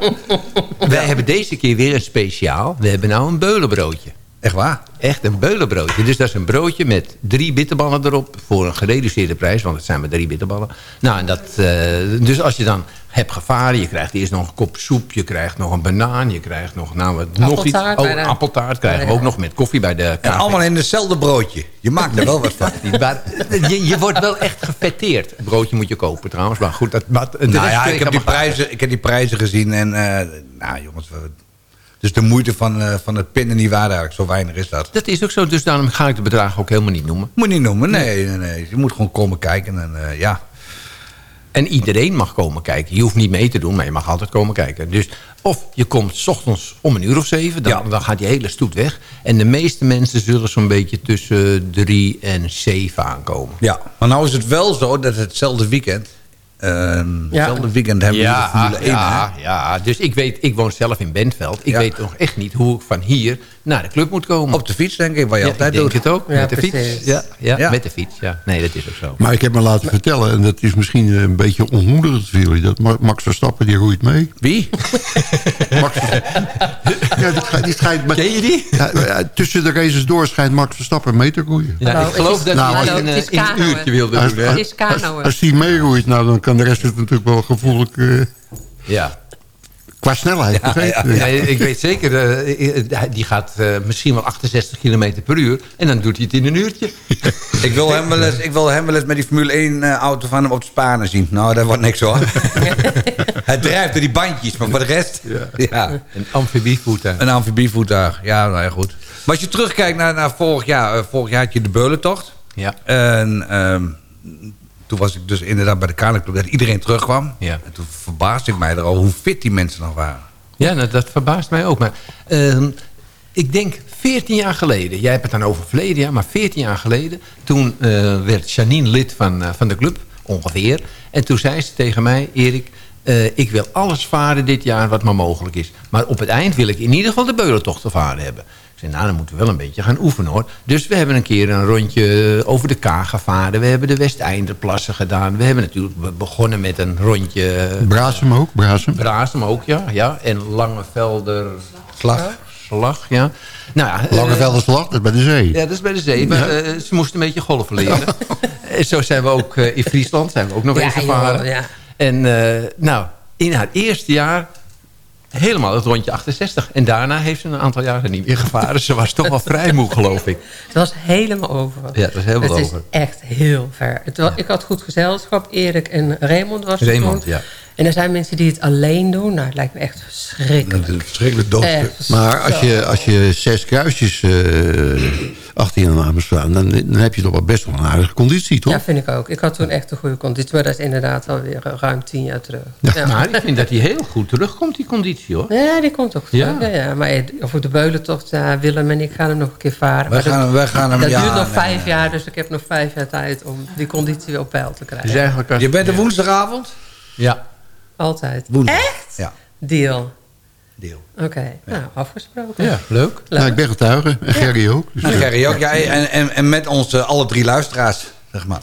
Wij hebben deze keer weer een speciaal. We hebben nou een beulenbroodje. echt waar. Echt een beulenbroodje. Dus dat is een broodje met drie bitterballen erop... voor een gereduceerde prijs, want het zijn maar drie bitterballen. Nou, en dat, eh, dus als je dan hebt gevaren... je krijgt eerst nog een kop soep, je krijgt nog een banaan... je krijgt nog, nou, wat, nog iets. Appeltaart Oh, appeltaart krijgen we Ja. ook nog met koffie bij de En allemaal in hetzelfde broodje. Je maakt er wel wat van. [laughs] Waar. je, je wordt wel echt gefetteerd. Het broodje moet je kopen trouwens. Maar goed, dat, maar de Nou ja, ik heb, die prijzen, ik heb die prijzen gezien en eh, nou jongens, we- dus de moeite van, eh, van het pinnen niet waar eigenlijk. Zo weinig is dat. Dat is ook zo, dus daarom ga ik de bedragen ook helemaal niet noemen. Moet niet noemen, nee, nee, nee. Je moet gewoon komen kijken en eh, ja. En iedereen mag komen kijken. Je hoeft niet mee te doen, maar je mag altijd komen kijken. Dus of je komt 's ochtends om een uur of zeven, dan, dan gaat die hele stoet weg. En de meeste mensen zullen zo'n beetje tussen drie en zeven aankomen. Ja, maar nou is het wel zo dat hetzelfde weekend... eh, hetzelfde weekend hebben we de Formule 1, ja, hè? ja, dus ik weet, ik woon zelf in Bentveld. Ik Ja. weet nog echt niet hoe ik van hier naar de club moet komen. Op de fiets, denk ik, wat je Ja, altijd ik denk doet. het ook, Ja, met de precies. fiets. Ja, ja, Ja. met de fiets, ja. Nee, dat is ook zo. Maar ik heb me laten vertellen, en dat is misschien een beetje ontmoedigend voor jullie... dat Ma- Max Verstappen, die roeit mee. Wie? [laughs] Max ja, die, schijnt- die schijnt... Ken je die? Ja, ja, tussen de races door schijnt Max Verstappen mee te roeien. Ja, ik geloof dat hij in, je- eh, een uurtje wilde doen. hè? Het is kanoën. Als, als hij meeroeit, nou, dan kan de rest het natuurlijk wel gevoelig... eh, Ja. qua snelheid, Ja, ik weet zeker, eh, eh, die gaat eh, misschien wel 68 km per uur. En dan doet hij het in een uurtje. [laughs] Ik wil hem wel eens, ik wil hem wel eens met die Formule 1 eh, auto van hem op de Spanen zien. Nou, dat wordt niks hoor. [laughs] Hij drijft door die bandjes, maar voor de rest... Ja. Een amfibievoertuig. Een amfibievoertuig, ja, nou ja, goed. Maar als je terugkijkt naar, naar vorig jaar... vorig jaar had je de Beulentocht. Ja. En ehm, toen was ik dus inderdaad bij de Kanerclub... dat iedereen terugkwam. Ja. En toen verbaasde ik mij er al hoe fit die mensen nog waren. Ja, nou, dat verbaast mij ook. Maar ehm, ik denk 14 jaar geleden, jij hebt het dan over verleden jaar, maar 14 jaar geleden, toen eh, werd Janine lid van, eh, van de club, ongeveer. En toen zei ze tegen mij, Erik, eh, ik wil alles varen dit jaar wat maar mogelijk is. Maar op het eind wil ik in ieder geval de beulentocht te varen hebben. Ik zei, nou, dan moeten we wel een beetje gaan oefenen hoor. Dus we hebben een keer een rondje over de Kaag gevaren. We hebben de Westeinderplassen gedaan. We hebben natuurlijk be- begonnen met een rondje... Brasem ook, Brasem. Brasem ook, ja. ja. En Langevelder... Slag. Slag, ja. Nou, ja, eh, Langevelder Slag, dat is bij de zee. ja, dat is bij de zee. Maar, eh, ze moesten een beetje golven leren. En Zo zijn we ook eh, in Friesland zijn we ook nog Ja, eens gevaren. ja. En eh, nou, in haar eerste jaar helemaal het rondje 68. En daarna heeft ze een aantal jaren niet meer gevaren. Ze was toch wel vrij moe, geloof ik. [laughs] Het was helemaal over. Ja, het was helemaal het over. is echt heel ver. Het ik had goed gezelschap. Erik en Raymond was het Raymond, toen. ja. En er zijn mensen die het alleen doen. Nou, het lijkt me echt verschrikkelijk. Dat is verschrikkelijk Echt Maar als je, als je zes kruisjes eh achter je naam staan... Dan, dan heb je toch wel best wel een aardige conditie, toch? Ja, vind ik ook. Ik had toen echt een goede conditie. Maar dat is inderdaad alweer eh, ruim tien jaar terug. Ja, Maar ik vind dat hij heel goed terugkomt, die conditie, hoor. Ja, die komt ook Ja. terug. Ja. Ja, maar over de beulentocht, ja, Willem en ik gaan hem nog een keer varen. Wij Maar gaan dat, wij gaan hem- dat ja, duurt nog vijf nee. jaar, dus ik heb nog vijf jaar tijd om die conditie weer op peil te krijgen. Dus eigenlijk als- Je bent er woensdagavond? Ja. Altijd. Woensdag. Echt? Ja. Deal. Deal. Oké, nou, afgesproken. Ja, leuk. Nou, ik ben getuige. En Gerry ook. Dus, En eh, Gerry ook. Ja, en, en, en met ons eh, alle drie luisteraars, zeg maar.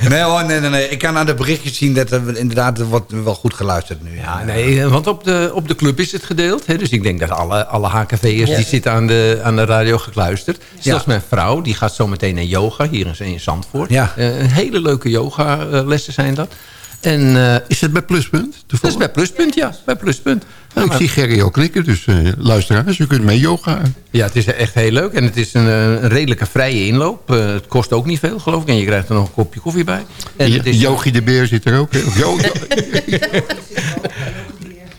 [laughs] nee hoor, nee, nee, nee. Ik kan aan de berichtjes zien dat er inderdaad er wordt wel goed geluisterd nu. Ja, nee, want op de, op de club is het gedeeld. Hè? Dus ik denk dat alle, alle HKV'ers Ja. die zitten aan de, aan de radio gekluisterd. Zelfs Ja. mijn vrouw, die gaat zo meteen naar yoga hier in, Zandvoort. Ja. Eh, hele leuke yoga eh, lessen zijn dat. En, eh, is dat bij Pluspunt? dat is bij Pluspunt, ja. Bij Pluspunt. Nou, ik zie Gerry ook knikken, dus eh luisteraars, u kunt mee yoga. Ja, het is echt heel leuk. En het is een, eh, een redelijke vrije inloop. Het kost ook niet veel, geloof ik. En je krijgt er nog een kopje koffie bij. En het is, Yogi de Beer zit er ook. [laughs]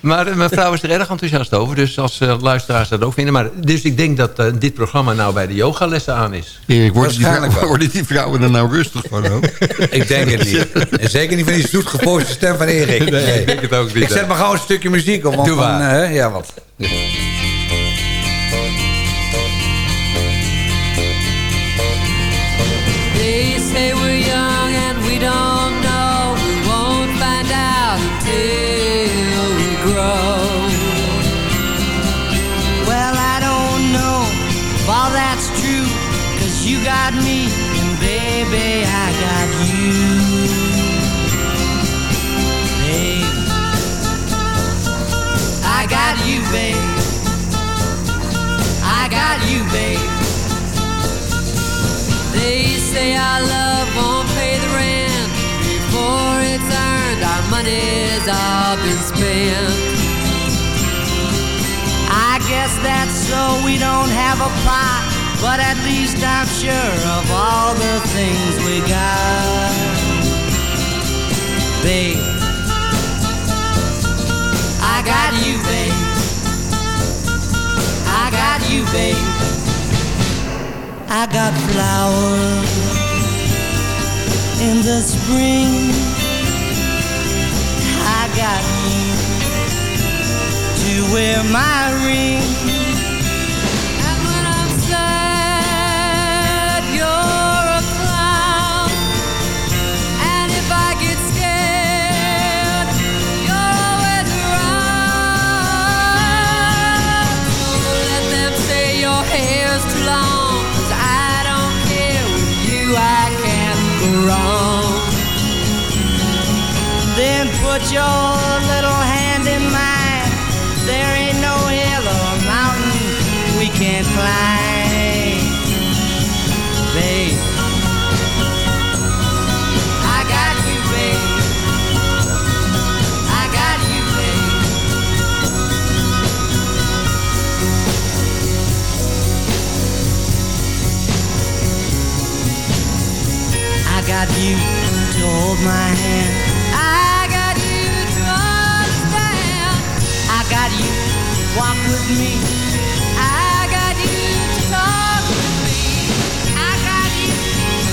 Maar eh, mijn vrouw is er erg enthousiast over. Dus als eh, luisteraars dat ook vinden. Maar, dus ik denk dat eh, dit programma nou bij de yogalessen aan is. Erik, worden die, Waarschijnlijk vrouwen, wel. worden die vrouwen er nou rustig van ook? [laughs] Ik denk het niet. En zeker niet van die zoetgepoosde stem van Erik. Nee, ik denk het ook niet, Ik zet maar gewoon een stukje muziek op. want Doe van, maar. eh, ja, wat. Our love won't pay the rent before it's earned. Our money's all been spent. I guess that's so we don't have a plot, but at least I'm sure of all the things we got. Babe, I got you, babe. I got you, babe. I got flowers in the spring. I got you to wear my ring. Put your little hand in mine. There ain't no hill or mountain we can't climb. Babe, I got you, babe. I got you, babe. I got you to hold my hand. Walk with me. I got you talk with me. I got you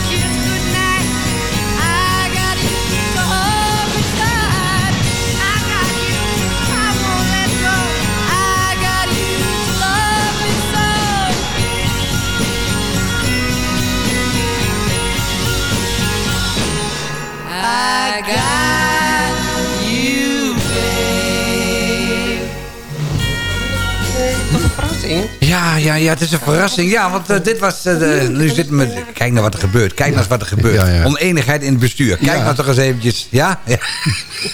kiss goodnight. I got you hold me tight. I got you, I won't let go. I got you love me so. I got Ja, ja, ja, het is een verrassing. Ja, want eh, dit was... eh, nu zitten we... Kijk naar wat er gebeurt. Kijk naar wat er gebeurt. Ja, ja. Oneenigheid in het bestuur. Kijk Ja. nou toch eens eventjes. Ja? ja.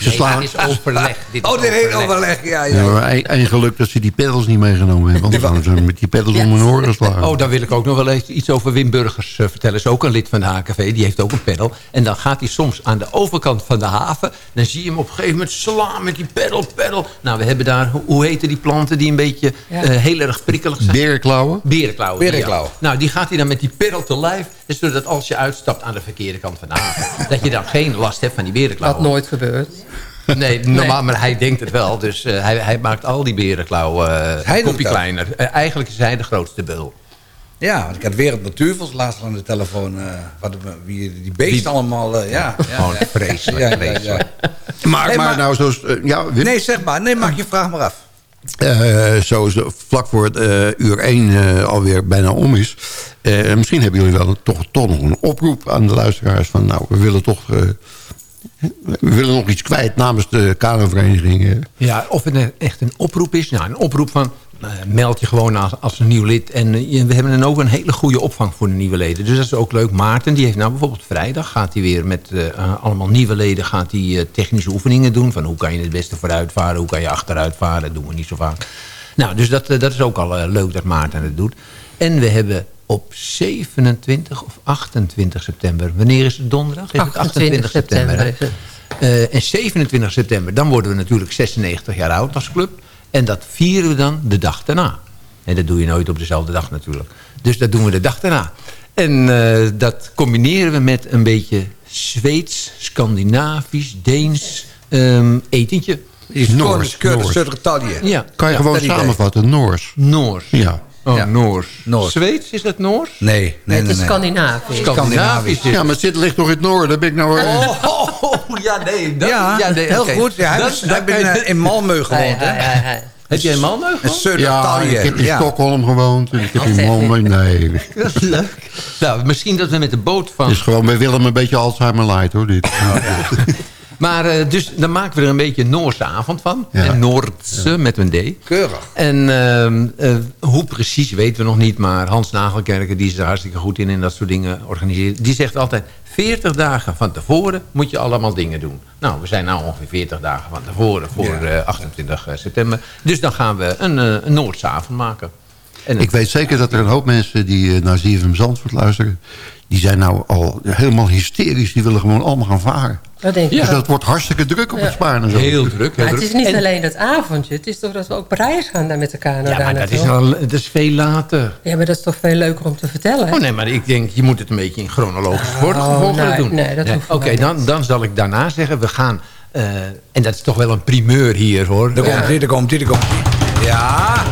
Ze slaan... Dit is overleg. Dit is Oh, dit heet overleg. Ja, Ja, ja. maar één geluk dat ze die peddels niet meegenomen hebben. Anders hadden ze met die peddels om hun oren geslagen. Oh, dan wil ik ook nog wel eens iets over Wim Burgers eh, vertellen. Is ook een lid van de HKV. Die heeft ook een peddel. En dan gaat hij soms aan de overkant van de haven. Dan zie je hem op een gegeven moment slaan met die peddel, peddel. Nou, we hebben daar, hoe- heten die planten die een beetje Ja. eh, heel erg prikkelig zijn? Berenklauwen? Berenklauwen. Berenklauwen. ja. Nou, die gaat hij dan met die peddel te lijf. Dus zodat als je uitstapt aan de verkeerde kant van de haven... [laughs] dat je dan geen last hebt van die berenklauwen. nooit gebeurt. Nee, normaal, maar hij denkt het wel. Dus eh, hij, hij maakt al die berenklauwen uh, Hij een kopje dat. kleiner. Eh, eigenlijk is hij de grootste bul. Ja, want ik had Wereld Natuurfonds laatst aan de telefoon. eh, wat, wie die beesten allemaal... eh, ja, ja, Gewoon ja. vreselijk, Ja, ja, vreselijk. ja. Maar, maar, maar- nou, zoals... eh, ja, Wim? Nee, zeg maar. Nee, maak je vraag maar af. Eh, zoals de- vlak voor het eh, uur 1 alweer bijna om is. Eh, misschien hebben jullie wel toch, toch nog een oproep aan de luisteraars. Van nou, we willen toch... eh, we willen nog iets kwijt namens de kanovereniging. eh. Ja, of het echt een oproep is. Nou, een oproep van eh, meld je gewoon als, als een nieuw lid. En eh, we hebben dan ook een hele goede opvang voor de nieuwe leden. Dus dat is ook leuk. Maarten, die heeft nou bijvoorbeeld vrijdag... gaat hij weer met eh, eh, allemaal nieuwe leden gaat hij, eh, technische oefeningen doen. Van hoe kan je het beste vooruit varen, hoe kan je achteruit varen. Dat doen we niet zo vaak. Nou, dus dat, eh, dat is ook al eh, leuk dat Maarten het doet. En we hebben op 27 of 28 september... Wanneer is het donderdag? Is het 28 september. Eh, en 27 september, dan worden we natuurlijk 96 jaar oud als club. En dat vieren we dan de dag daarna. En dat doe je nooit op dezelfde dag natuurlijk. Dus dat doen we de dag daarna. En eh, dat combineren we met een beetje Zweeds, Scandinavisch, Deens ehm, etentje. Is Noors, Noors. Ja. Kan je Ja, gewoon idee. samenvatten, Noors. Noors. Ja. Oh, Ja. Noors. Noors. Zweeds, is dat Noors? Nee, nee, het nee. is nee. Scandinavisch. Scandinavisch. is- Ja, maar het zit, ligt nog in het noorden. Daar ben ik nou... eh, Oh, oh, ja, nee. Dat, Ja, nee, heel goed. Ja, hij Dat- dat je- heeft in Malmö gewoond, hè? Heb jij in Malmö gewoond? Ja, ik heb in Ja. Stockholm gewoond. En ik heb in Malmö... Nee, [laughs] Dat is leuk. Nou, misschien dat we met de boot van... het is gewoon bij Willem een beetje Alzheimer light, hoor, dit. Maar eh, dus dan maken we er een beetje een Noorse avond van. Ja. En Noordse met een D. Keurig. En ehm, eh, hoe precies weten we nog niet. Maar Hans Nagelkerken die is er hartstikke goed in. En dat soort dingen organiseren. Die zegt altijd... 40 dagen van tevoren moet je allemaal dingen doen. Nou, we zijn nou ongeveer 40 dagen van tevoren voor Ja. eh, 28 september. Dus dan gaan we een, een Noordse avond maken. En Ik weet zeker dat er een hoop mensen die naar ZFM Zandvoort luisteren... die zijn nou al helemaal hysterisch. Die willen gewoon allemaal gaan varen. Dat denk ik Dus dat wordt hartstikke druk op het Spaan en zo. heel druk. Heel Maar het druk. is niet En- alleen dat avondje. Het is toch dat we ook op reis gaan daar met elkaar naar Ja, maar dat is, al, dat is veel later. Ja, maar dat is toch veel leuker om te vertellen. hè? Oh nee, maar ik denk, je moet het een beetje in chronologische Oh, volgorde nee, doen. nee, dat hoeft voor Oké, dan, dan zal ik daarna zeggen, we gaan... eh, en dat is toch wel een primeur hier, hoor. Daar komt hij, daar komt hij, daar komt. Ja.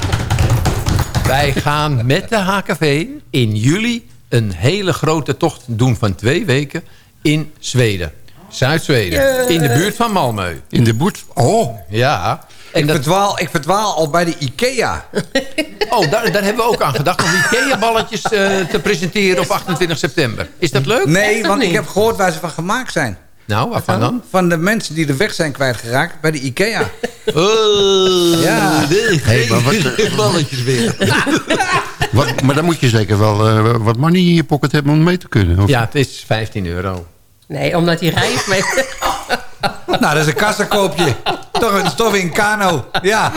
Wij gaan met de HKV in juli een hele grote tocht doen van twee weken... in Zweden. Zuid-Zweden. In de buurt van Malmö. In de buurt? Oh. Ja. Ik, verdwaal, ik verdwaal al bij de Ikea. [laughs] Oh, daar, daar hebben we ook aan gedacht om Ikea-balletjes eh, te presenteren op 28 september. Is dat leuk? Nee, want ik heb gehoord waar ze van gemaakt zijn. Nou, waarvan dan? Van de mensen die de weg zijn kwijtgeraakt bij de Ikea. [laughs] Oh, ja. Hey, maar wat, [laughs] balletjes weer. Wat, maar dan moet je zeker wel eh, wat money in je pocket hebben om mee te kunnen. Of? Ja, het is 15 euro. Nee, omdat hij reist mee... [laughs] Nou, dat is een kassakoopje. Toch, het is toch weer een kano. Ja.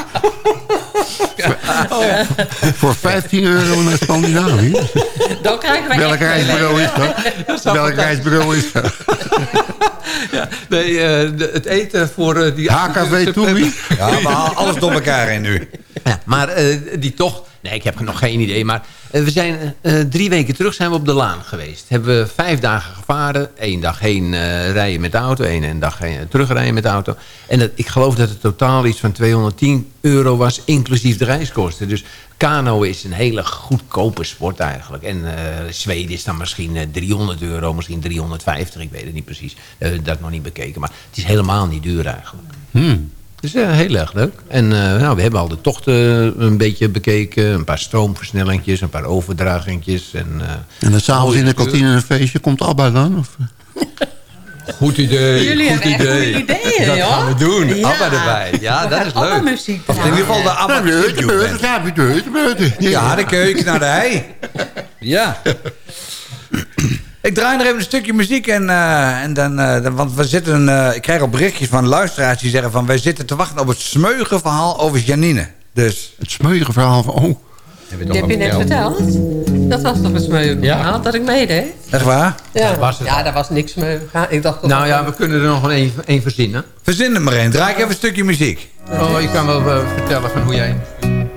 Voor 15 euro naar Scandinavië? Dan krijgen wij Welk reisbureau is dat? [laughs] zou Welk reisbureau is dat? Ja, nee, eh, de- het eten voor eh, die... HKV Toemi? [laughs] Ja, we halen alles door elkaar in nu. Ja, maar eh, die tocht... Nee, ik heb nog geen idee. Maar eh, we zijn eh, drie weken terug zijn we op de Laan geweest. Hebben we vijf dagen gevaren. Eén dag heen eh, rijden met de auto. Één en dag heen, terugrijden met de auto. En dat, ik geloof dat het totaal iets van 210 euro was. Inclusief de reiskosten. Dus kano is een hele goedkope sport eigenlijk. En eh, Zweden is dan misschien eh, 300 euro. Misschien 350. Ik weet het niet precies. Eh, dat nog niet bekeken. Maar het is helemaal niet duur eigenlijk. Hmm. Dus ja, heel erg leuk. En eh, nou, we hebben al de tochten een beetje bekeken. Een paar stroomversnellingjes, een paar overdragingjes. En, eh, En dan s'avonds in de kantine een feestje. Komt Abba dan? Of? Goed idee, Jullie goed hebben echt idee. goede ideeën, Dat joh. gaan we doen. Ja. Abba erbij. Ja, We dat is leuk. muziek Of in ieder geval de ABBA. Ja, de keuken naar de hei. Ja. Ik draai nog even een stukje muziek en, eh, en dan, eh, dan- want we zitten, eh, ik krijg al berichtjes van luisteraars die zeggen van wij zitten te wachten op het smeuige verhaal over Janine. Dus. Het smeuige verhaal van, oh. Die heb je net verteld? Dat was toch een smeuig verhaal dat ik meedeed? Echt waar? Ja, Dat was het ja daar was niks smeuig aan. Ik dacht toch Nou ja, wel- we kunnen er nog een, een verzinnen. Verzin er maar een. Draai ik even een stukje muziek. Oh, je kan wel vertellen van hoe jij...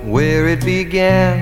where it began.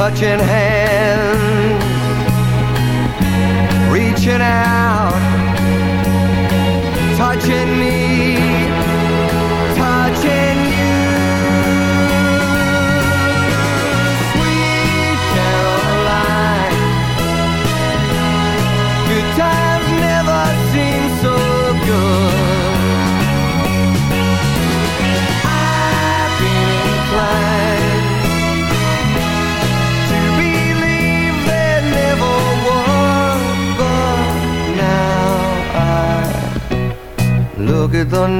touching hands, reaching out, touching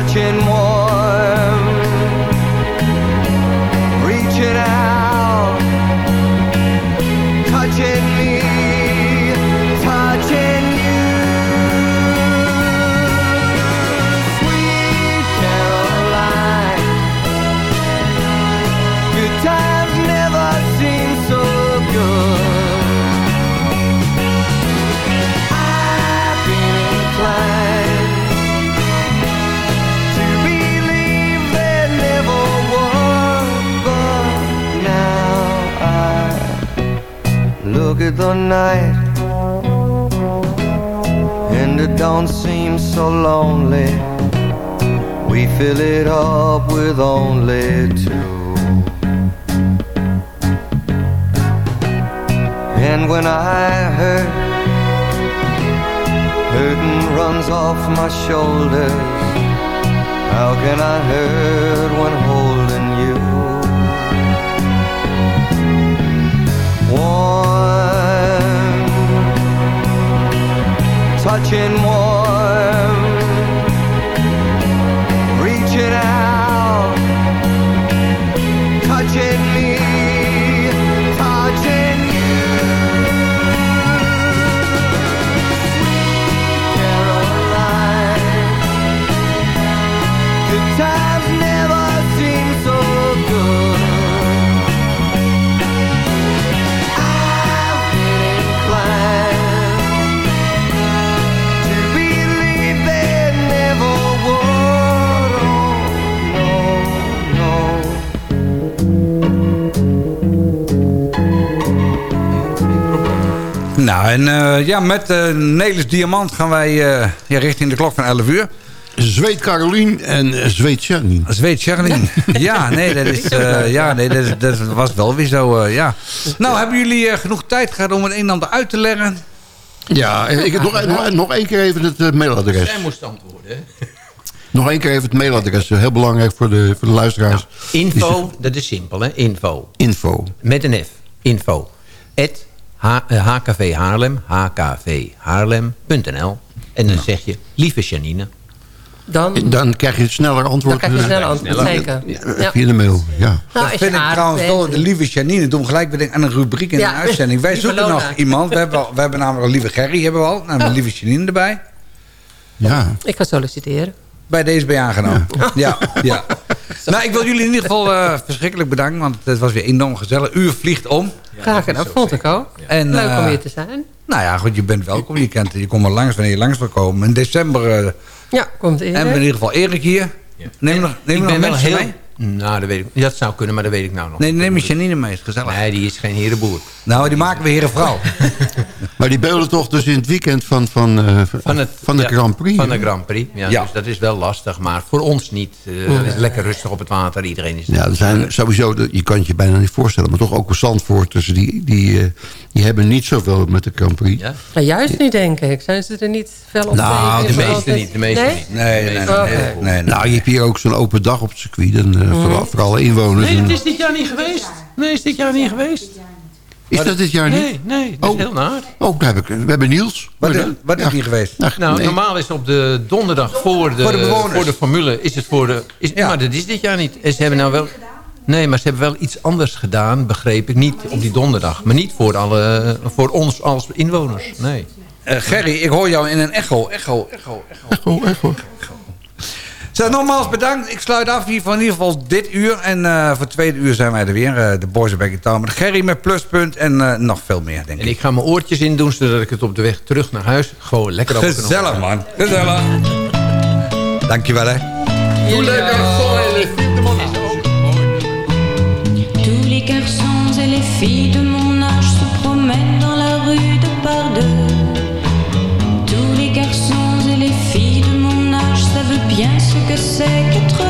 touching warm, the night and it don't seem so lonely. We fill it up with only two. And when I hurt, hurting runs off my shoulders. How can I hurt when touching warm, Nou, en eh, ja, met uh, Nelis Diamant gaan wij eh, ja, richting de klok van 11 uur. Zweet Carolien en Zweet Janine. Zweet Charlene. [laughs] ja, nee, dat, is, eh, ja, nee dat, dat was wel weer zo, eh, ja. Nou, hebben jullie eh, genoeg tijd gehad om het een en ander uit te leggen? Ja, ik heb nog, nog, nog één keer even het mailadres. Zij moest antwoorden. [laughs] Nog één keer even het mailadres. Heel belangrijk voor de, voor de luisteraars. Info, dat is simpel hè, info. Info. Met een F, info. At HKV Haarlem, hkvhaarlem.nl. En dan zeg je, lieve Janine. Dan, Dan krijg je sneller antwoord. Dan krijg je eh, sneller antwoord, eh, zeker. eh, Ja. Via de mail, ja. nou, dat vind ik trouwens wel, de lieve Janine, doen we gelijk weer aan een rubriek in Ja, een uitzending. Wij [laughs] zoeken Lona. nog iemand. We hebben, al- we hebben namelijk al lieve Gerry, hebben we al. Nou, een lieve Janine erbij. Ja. Ik ga solliciteren. Bij deze ben je aangenomen. Ja, ja. [laughs] Nou, ik wil jullie in ieder geval eh, verschrikkelijk bedanken. Want het was weer enorm gezellig. Uur vliegt om. Graag gedaan, vond ik ook. En, Leuk om eh, hier te zijn. Nou ja, goed, je bent welkom. Je, kent, je komt maar langs wanneer je langs wil komen. In december eh, Ja, komt in. hebben we in ieder geval Erik hier. Neem nog, neem ik nog ben wel mensen heel... mee? Nou, dat, weet ik, dat zou kunnen, maar dat weet ik nou nog. Nee, neem eens Janine mee. Is gezellig. Nee, die is geen herenboer. Nou, die maken we herenvrouw. [laughs] Maar die beelden toch dus in het weekend van, van, eh, Van, het, van de ja, Grand Prix. Van de Grand Prix, ja, Ja. Dus dat is wel lastig. Maar voor ons niet. Eh, Het is lekker rustig op het water. Iedereen is... Ja, er zijn sowieso, je kan het je bijna niet voorstellen, maar toch ook Zandvoorters, die, die, eh, die hebben niet zoveel met de Grand Prix. Ja? Nou, juist niet, denk ik. Zijn ze er niet fel op Nou, de meeste altijd- niet, de meeste nee? niet. Nee, nee, nee. Oké. nee, nee, nee. Nou, je hebt hier ook zo'n open dag op het circuit, en, voor, voor alle inwoners. Nee, het is dit jaar niet geweest. Nee, is dit jaar niet geweest. is dat dit jaar niet? Nee, nee, dat is Oh. heel naar. Oh, daar heb ik, we hebben Niels. Wat, is, wat is dat? niet geweest? Ja, Nou, nee. normaal is op de donderdag voor de, Voor de voor de formule... is het voor de... Is, Ja. Maar dat is dit jaar niet. En ze hebben nou wel... Nee, maar ze hebben wel iets anders gedaan, begreep ik. Niet op die donderdag. Maar niet voor, alle, voor ons als inwoners. Nee. Eh, Gerry, ik hoor jou in een echo. Echo, echo, echo. Echo, echo. Zeg, nogmaals bedankt. Ik sluit af hier van in ieder geval dit uur. En eh, voor het tweede uur zijn wij er weer. eh, de Boys are back in town. Met Gerry met pluspunt en eh, nog veel meer, denk En ik. ik ga mijn oortjes in doen, zodat ik het op de weg terug naar huis gewoon lekker over kan Gezellig, man. Gezellig. Dankjewel, hè. Tous les garçons et les filles de mon que c'est